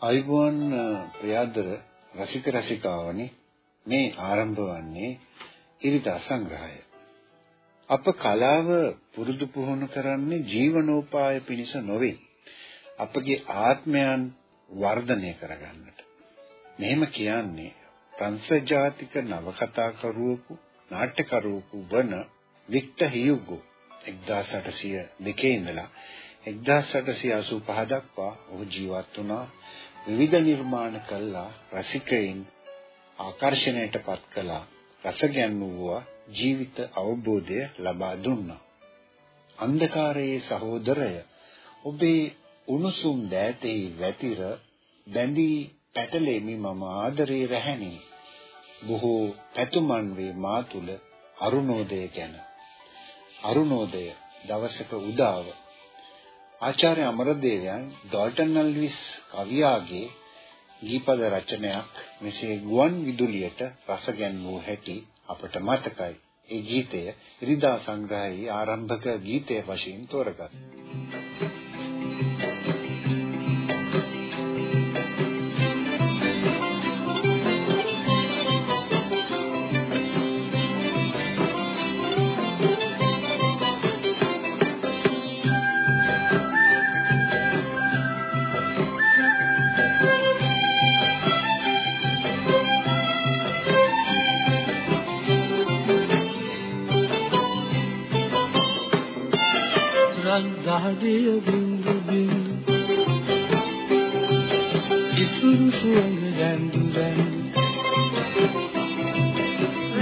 අයිබෝන් ප්‍රියාදර රසික රසිකාවනි මේ ආරම්භ වන්නේ ඉරිදා සංග්‍රහය. අප කලාව පුරුදු පුහුණු කරන්නේ ජීවනෝපාය පිණිස නොවේ. අපගේ ආත්මයන් වර්ධනය කරගන්නට. මෙහෙම කියන්නේ ප්‍රංශ ජාතික නවකතාකරුවෙකු නාට්‍යකරුවෙකු වන වික්ටර් හියුගෝ 1802 ඉඳලා 1885 දක්වා ඔහු ජීවත් වුණා විවිධ නිර්මාණ කළා රසිකයින් ආකර්ෂණයට පත් කළා රස ගැන්වුවා ජීවිත අවබෝධය ලබා දුන්නා. අන්ධකාරයේ සහෝදරය ඔබේ උණුසුම් දෑතෙහි වැතිර බැඳී පැටලෙමි මම ආදරේ රැහෙනි බොහෝ පැතුමන් වේ මා තුල අරුණෝදය ගැන. අරුණෝදය දවසක උදාව. ආචාර්ය අමරදේවයන් ඩෝල්ටන් නල්විස් කවියාගේ ගීපද රචනයක් මෙසේ ගුවන් විදුලියට රස ගැන්වූ හැටි අපට මතකයි. ඒ ගීතය ඉරිදා සංග්‍රහයේ ආරම්භක ගීතය වශයෙන් තෝරගත්. දහදිය බින්දු බින්දු ඉතුරු සුවඳ දැන්දු දැන්දු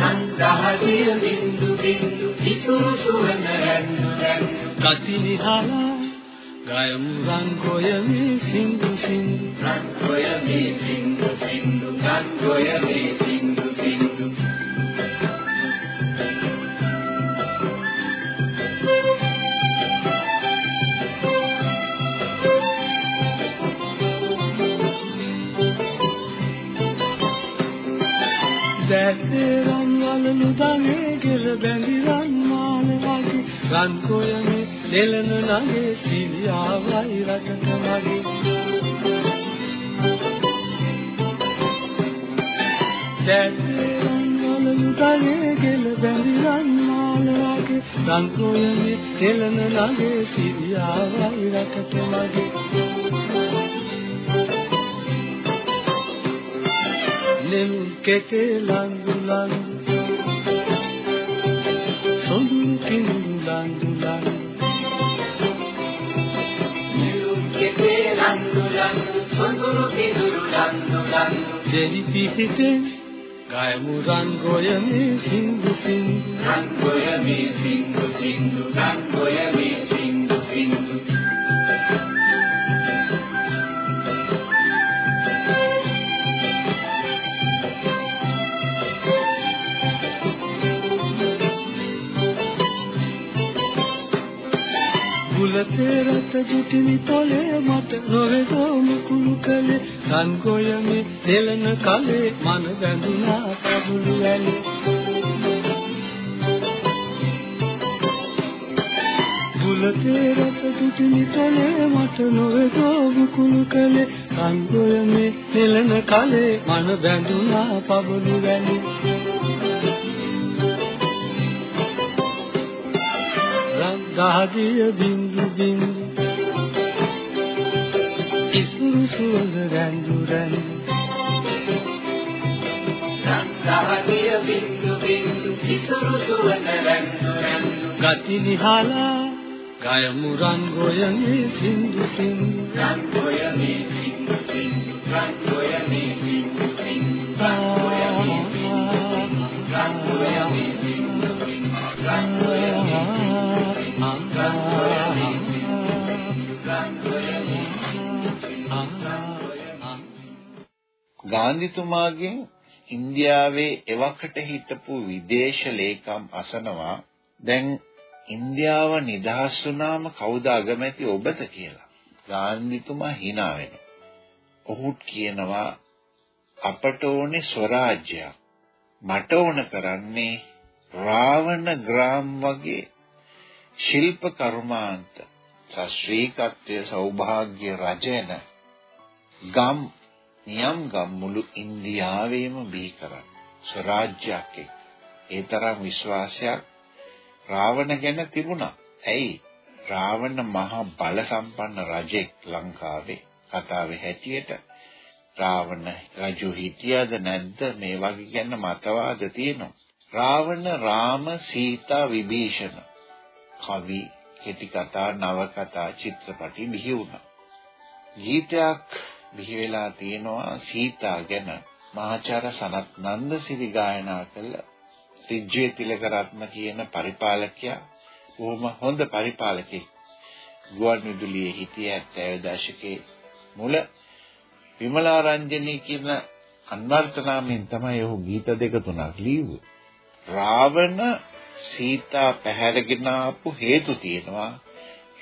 නන් දහදිය බින්දු බින්දු ඉතුරු සුවඳ දැන්දු දැන්දු කතිනිහලා ගයමු රන් කොයමි සින්දු සින්දු රන් කොයමි සින්දු සින්දු රන් කොයමි වගේ රන් කොයමේ දෙලන නගේ සිලියාවයි රටක මගේ දැත්තේ රන් වලලු දනේ ගෙර බැඳි රන් මාල වගේ රන් කොයමේ දෙලන නගේ සිලියාවයි රටක මගේ නෙළුම් කෙටේ ලංදු ලංදු ලන්දු සොඳුරු පිදුරු ලන්දු ලන්දු දෙලි පිහිටෙන් ගයමු රන් ගොයමේ සින්දු සින්දු රන් කොයමි සින්දු සින්දු රන් කොයමි බුලතේ රත ජුටිනි තොලේ මට නොවේදෝ මුකුළු කලේ රන් ගොයමේ දෙලන කලේ මන බැඳුනා කබුළු වැලේ. බුලතේ රත ජුටිනි තොලේ මට නොවේදෝ මුකුළු කලේ රන් ගොයමේ දෙලන කලේ මන බැඳුනා කබුළු වැලේ. දහදිය බින්දු බින්දු සුවඳ රැඳු රැඳු දහදිය බින්දු බින්දු ඉතුරු සුවඳ රැඳු රැඳු ගති නිහලා ගයමු රන් ගොයමේ සින්දු සින්දු. රන් කොයමි සින්දු සින්දු රන් කොයමි ගාන්ධිතුමාගෙන් ඉන්දියාවේ එවකට හිටපු විදේශ ලේකම් අසනවා දැන් ඉන්දියාව නිදහස් වුණාම කවුද අගමැති ඔබද කියලා. ගාන්ධිතුමා hina වෙනවා. ඔහුත් කියනවා අපට ඕනේ ස්වරාජ්‍යයක්. මට ඕන කරන්නේ රාවණ ග්‍රාම් වගේ ශිල්ප කර්මාන්ත ශාස්ත්‍රීයත්වයේ සෞභාග්‍ය රජන ගම් නියම් ගම් මුළු ඉන්දියාවේම බිහි කරන්න ස්වරාජ්‍යයක් ඒ තරම් විශ්වාසයක් රාවණ ගැන තිබුණා. ඇයි? රාවණ මහා බල සම්පන්න රජෙක් ලංකාවේ කතාවේ හැටියට රාවණ රජු හිටියද නැද්ද මේ වගේ ගැන මතවාද තියෙනවා. රාවණ රාම සීතා විභීෂණ කවි කෙටි කතා නවකතා චිත්‍රපටි බිහි වුණා. ගීතයක් බිහි වෙලා තියෙනවා සීතා ගැන මහාචාර්ය සනත් නන්දසිරි ගායනා කළ ත්‍රිජ්ජේ තිලකරත්න කියන පරිපාලකයා බොහොම හොඳ පරිපාලකෙක්. ගුවන් විදුලියේ හිටිය 70 දශකයේ මුල විමලා රංජනී කියන අන්වර්ථ නාමයෙන් තමයි ඔහු ගීත දෙක තුනක් ලියුවේ. රාවණ සීතා පැහැරගෙන ආපු හේතු තියෙනවා.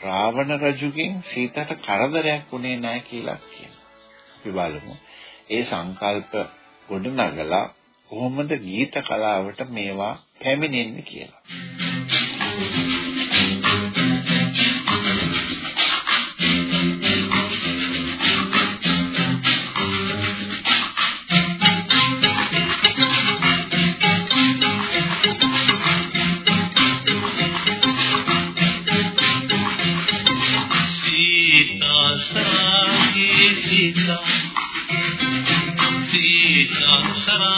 රාවණ රජුගෙන් සීතාට කරදරයක් වුණේ නැහැ කියලා කියනවා. අපි බලමු. ඒ සංකල්ප ගොඩනගලා කොහොමද ගීත කලාවට මේවා පැමිණෙන්නේ කියලා.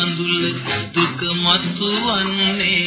කඳුල දුක මතුවන්නේ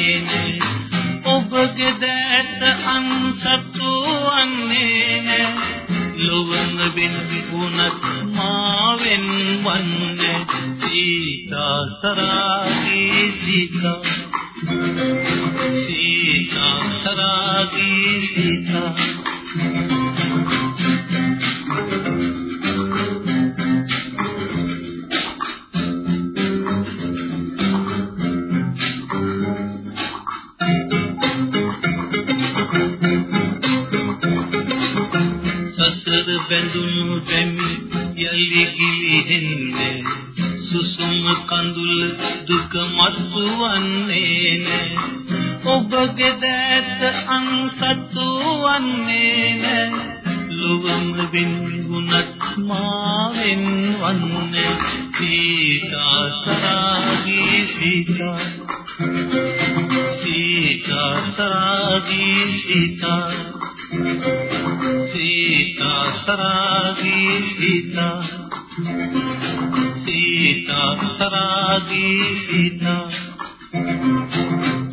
බැඳුණු දැමි යලි ගිලිහෙන්නේ සුසුම් කඳුල් දුක මතු වන්නේ නැ ඔබගේ දැත අන්සතු වන්නේ නැ ලොවම වෙන්ුණත් මා වෙන්වන්නේ සීතා සරාගී සීතා. සීතා සරාගී සීතා.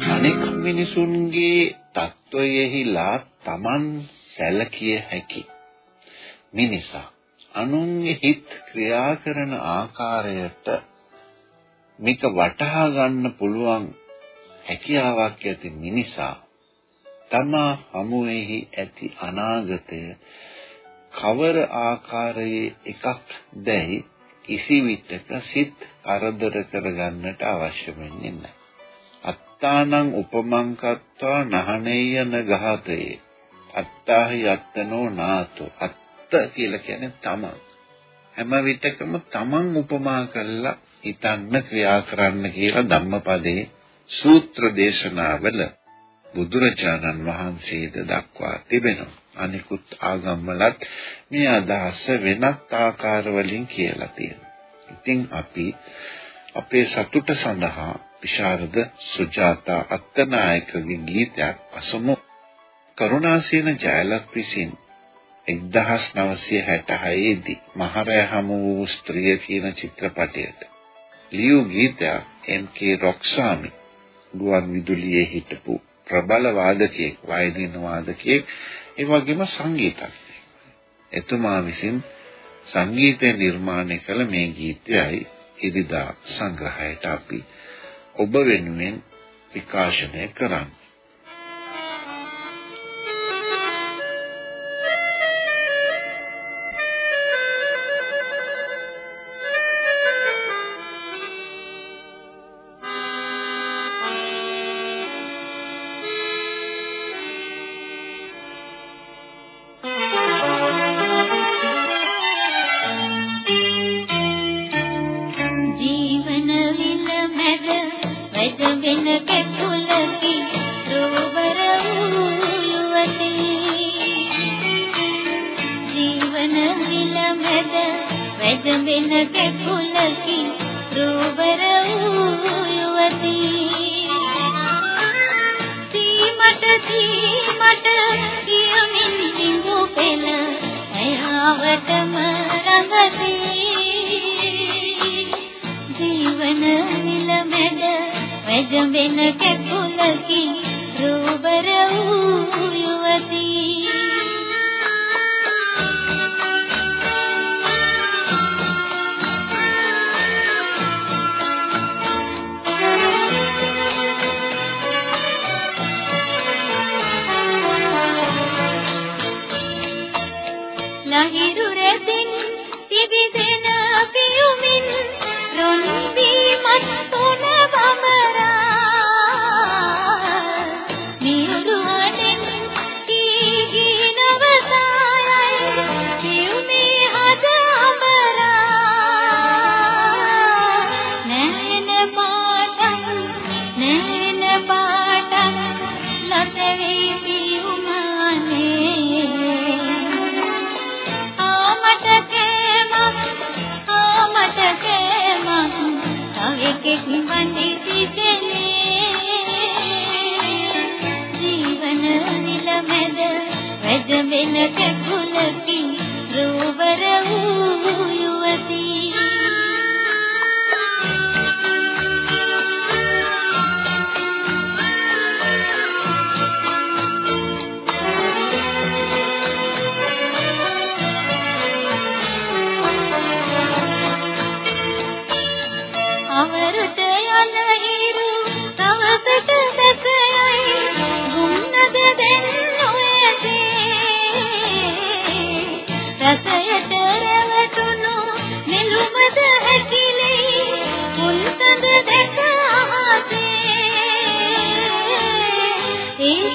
අනෙක් මිනිසුන්ගේ තත්වයෙහිලා Taman සැලකිය හැකි මිනිසා අනුන්ගේ හිත් ක්‍රියා කරන ආකාරයට මේක වටහා ගන්න පුළුවන් හැකියාවක් ඇති මිනිසා තමා හමුවේහි ඇති අනාගතය කවර ආකාරයේ එකක් දැයි කිසි විටක සිත් කරදර කරගන්නට අවශ්‍ය වෙන්නේ නැහැ. අත්තානං උපමං කତ୍වා නහනේයන ගහතේ අත්තාහි අත්තනෝ නාතෝ. අත්ත කියලා කියන්නේ තමන් හැම විටකම තමන් උපමා කරලා හිතන්න ක්‍රියා කරන්න කියලා ධම්මපදයේ සූත්‍ර දේශනාවල බුදුරජාණන් වහන්සේද දක්වා තිබෙනවා. අනිකුත් ආගම්වලත් මේ අදහස වෙනත් ආකාරවලින් කියලා තියෙනවා. ඉතින් අපි අපේ සතුට සඳහා විශාරද සුජාතා අත්තනායකගේ ගීතයක් අසමු කරුණාසේන ජයලත් විසින් 1966 දී මහරය හමු වූ ස්ත්‍රිය කියන චිත්‍රපටයට ලියු ගීතයක් එම්.කේ. රොක්සාමි ගුවන් විදුලියේ හිටපු ප්‍රබල වාදකයෙක් වයලින් වාදකයෙක් ඒ වගේම සංගීතඥයෙක්. එතුමා විසින් සංගීතය නිර්මාණය කළ මේ ගීතයයි ඉරිදා සංග්‍රහයට අපි ඔබ වෙනුවෙන් විකාශනය කරන්නේ. දිනක තුනකින් රූබර වූ යුවතී. ලහිරු රැදින් පිබිදෙන පියුමින් රොන් වී මත්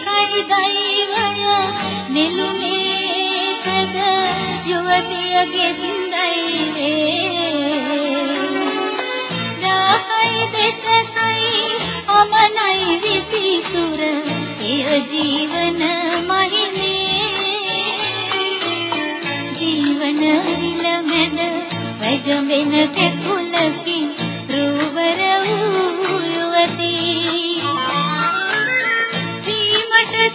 කයි දෛවය නෙළුමේ සද යුවතියගේ දින්දයි වේ. නාකයි දෙතසයි අමනයි විසිසුර එය ජීවන මහිමේ. ජීවන විලමෙද වැජඹෙන කෙකුලකි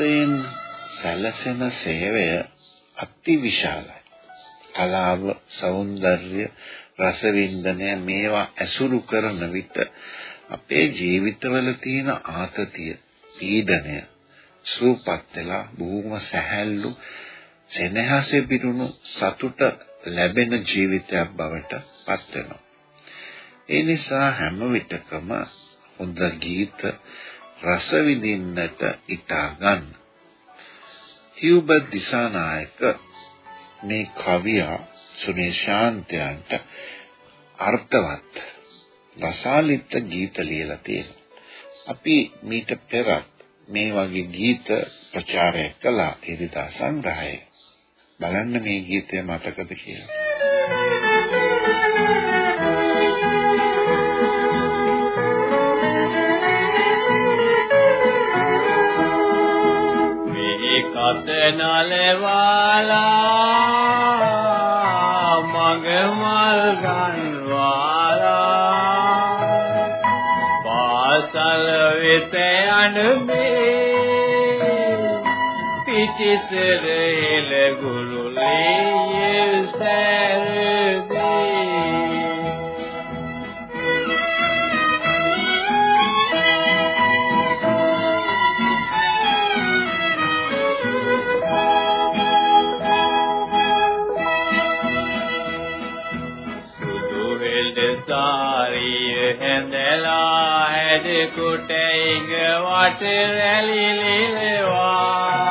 ගීතයෙන් සැලසෙන සේවය අති විශාලයි. කලාව, సౌందර්ය, රසවින්දනය මේවා ඇසුරු කරන විට අපේ ජීවිතවල තියෙන ආතතිය, පීඩනය සූපත් වෙලා බොහොම සැහැල්ලු සෙනෙහසේ පිරුණු සතුට ලැබෙන ජීවිතයක් බවට පත් වෙනවා. ඒ නිසා හැම විටකම හොඳ ගීත රස විඳින්නට ඉතා ගන්න. හියුබර් දිසානායක මේ කවියා සුනිල් ශාන්තයන්ට අර්ථවත් රසාලිත ගීත ලියලා තියෙනවා. අපි මීට පෙරත් මේ වගේ ගීත ප්‍රචාරය කළා ඉරිදා සංග්‍රහයේ. බලන්න මේ ගීතය මතකද කියලා. නලවාලා මග මල් ගන්වාලා පාසල වෙත යන මේ පිටිසර එල ගුරුලේ කුට ඉඟ වට රැලි ලෙලවා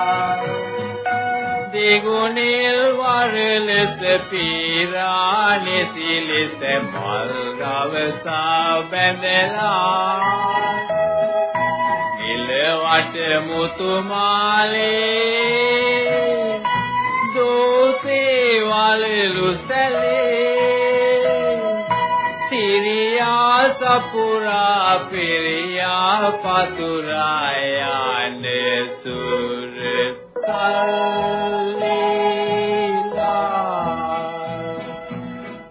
දිගුනිල් වරලස පීරානි සිලිස මල් ගවසා බැඳලා. නිල වට මුතු මාලේ දෝසේ වලලු සැලේ. සිරියා සපුරා පිරියා පතුරා යන සුර තල්ලීලා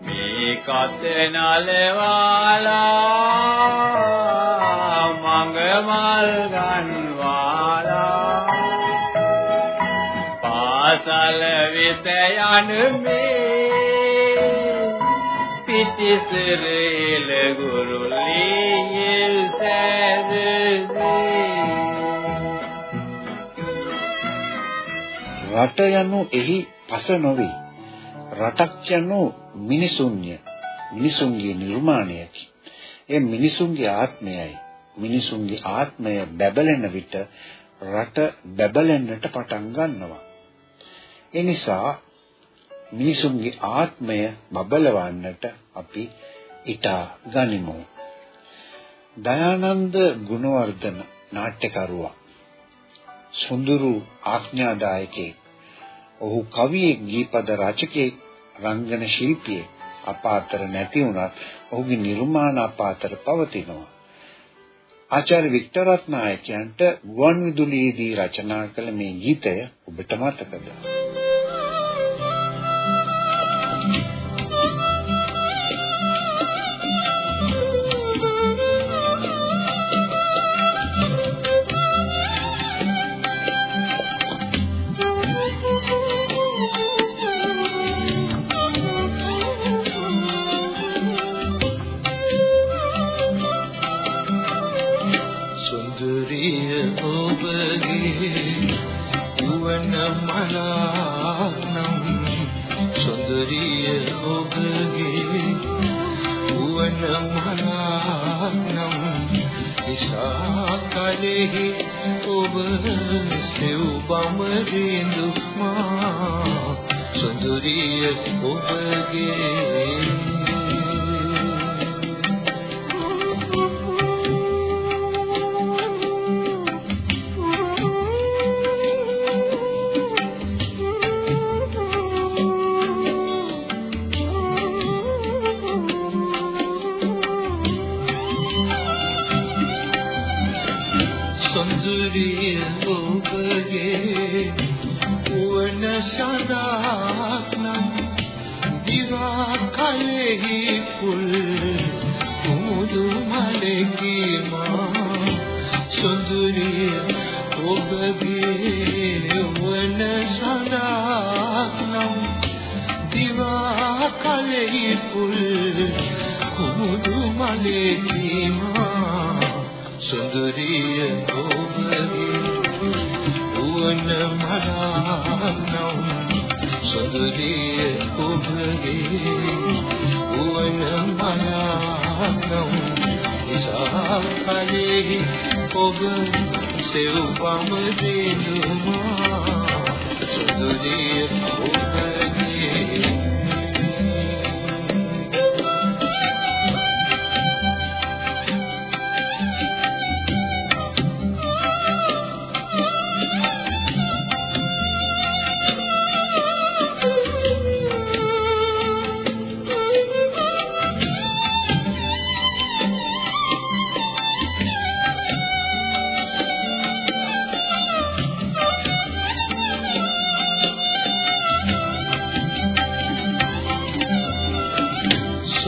මේ කත නලවාලා මඟ මල් ගන්වාලා පාසල විත යන මේ පිටිසරේල ගුරුලියෙල් රට යනු එහි පස නොවේ. රටක් යනු මිනිසුන්ය. මිනිසුන්ගේ නිර්මාණයකි. ඒ මිනිසුන්ගේ ආත්මයයි. මිනිසුන්ගේ ආත්මය බැබලෙන විට රට බැබලෙන්නට පටන් ගන්නවා. ඒ නිසා මිනිසුන්ගේ ආත්මය බබලවන්නට අපි ඊටා ගනිමු. දයානන්ද ගුණවර්ධන නාට්‍යකරුවා සුඳුරු ආඥාදායකයෙක්. ඔහු කවියෙක්, ගීපද රචකයෙක්, රංගන ශිල්පියෙක්. අපාතර නැති වුණත් ඔහුගේ නිර්මාණ අපාතර පවතිනවා. ආචාර්ය වික්ටර් රත්නායකයන්ට ගුවන් විදුලියේදී රචනා කළ මේ ගීතය ඔබට මතකද? සුන්දරිය ඔබගේ උවන මරානම් ඉසා කලෙහි ඔබ සෙව්වම දෙනුමා සුන්දරිය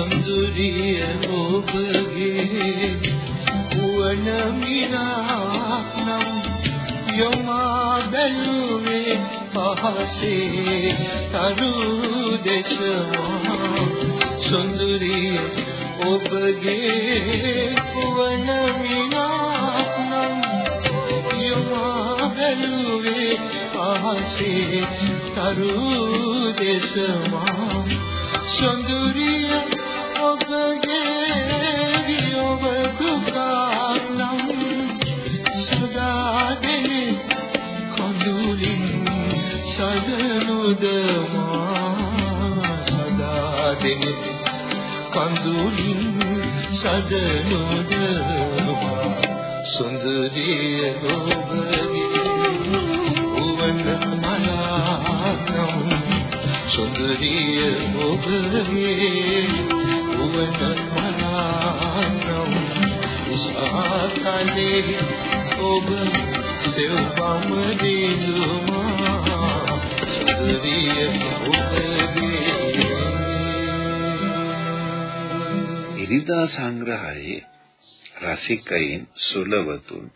සුන්දරිය ඔබගේ. වන මිනානම් යොමා බැලුවේ පහසේ. තරු දෙසමා සුන්දරිය ඔබගේ. වන මිනානම් යොමා බැලුවේ පහසේ. තරු දෙසමා සොඳුරිය කොඳුලින් සදනුදමා සදා දෙනි කොඳුලින් සදනුදමා සොඳුරිය ඔබගේ උවන මනානම් සුන්දරිය ඔබගේ උවන මනානම් ඉසාකලේ ඔබ සෙව්වම දිනුමා සුන්දරිය ඔබගේ ඉරිදා සංග්‍රහයේ රසිකයින් සුලවතුන්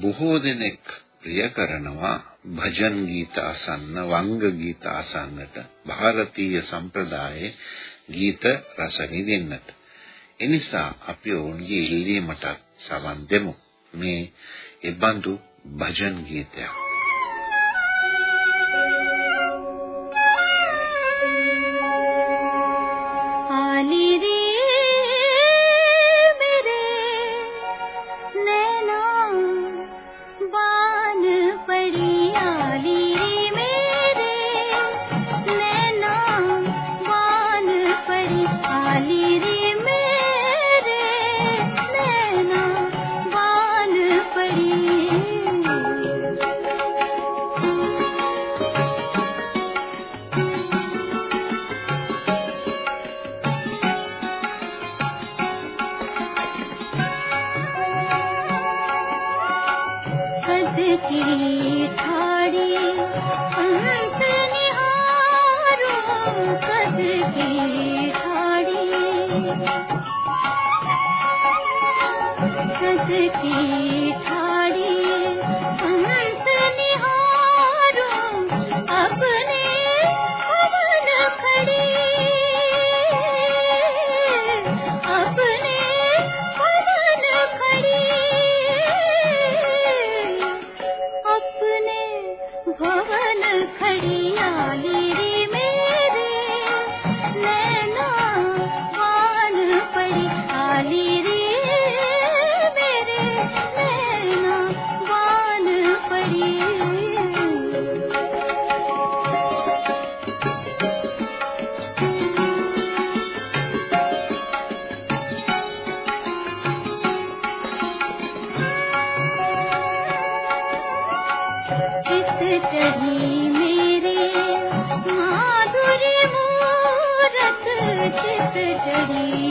බොහෝ දෙනෙක් ප්‍රිය කරනවා භජන් ගීත අසන්න වංග ගීත අසන්නට ಭಾರತೀಯ සම්ප්‍රදායේ ගීත රස විඳින්නට එනිසා අපි ඔවුන්ගේ ඉල්ලීමට සවන් දෙමු. මේ එබඳු භජන් ගීතයක්. चली